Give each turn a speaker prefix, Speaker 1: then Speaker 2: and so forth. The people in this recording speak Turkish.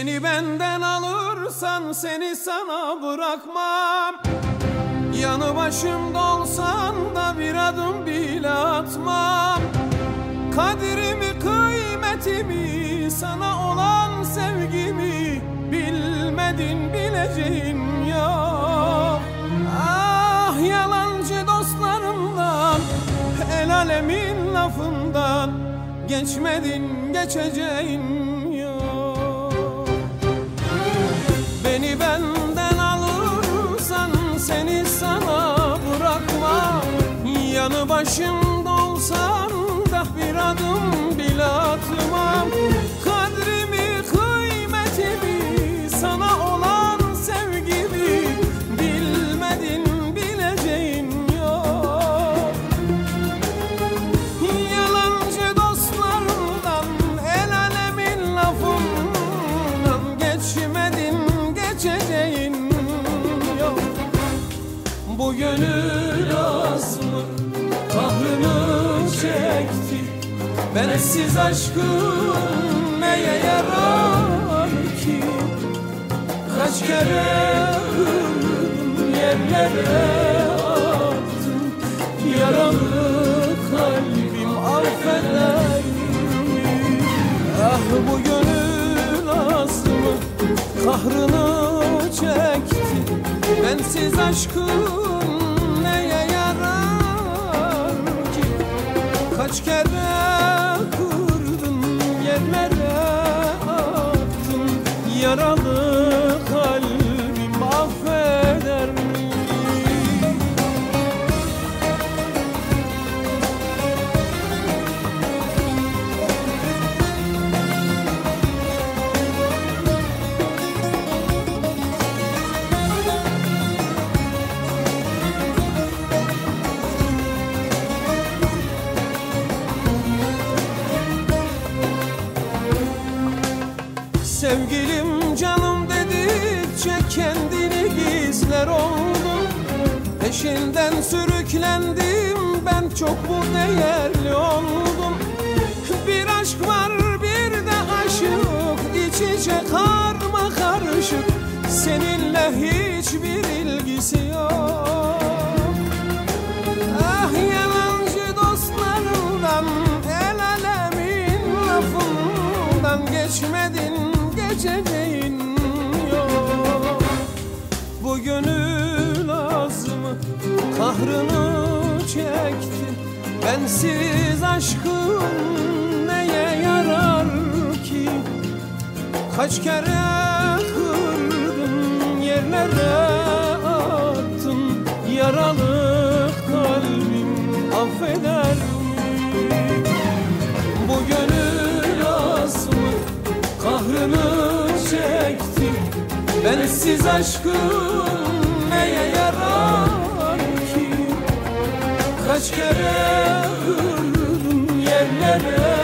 Speaker 1: benden alırsan seni sana bırakmam. Yanı başımda olsan da bir adım bile atmam. Kadirimi kıymetimi sana olan sevgimi Bilmedin bileceğin yok. Ah yalancı dostlarımdan El alemin lafından Geçmedin geçeceğin başımda olsan da bir adım bile atmam Kadrimi kıymetimi sana olan sevgimi Bilmedin bileceğin yok. Yalancı dostlarından El alemin lafından Geçmedin geçeceğin yok. Bu gönül azmı kahrını çekti. Bensiz aşkın neye yarar ki? Kaç kere kırdım yerlere attım. Yaralı kalbim affeder mi? Ah bu gönül azmı kahrını çekti. Bensiz aşkın Kaç kere kırdın yerlere attın. Yaralı gizler oldum Peşinden sürüklendim. Ben çok bu değerli oldum. Bir aşk var bir de aşık. İç içe karma karışık. Seninle hiçbir ilgisi yok. Ah yalancı dostlarından El alemin lafından Geçmedin geçeceğin Bu gönül azmı kahrını çekti. Bensiz aşkın neye yarar ki? Kaç kere kırdın yerlere Bensiz aşkın neye yarar ki? Kaç kere kırdım yerlere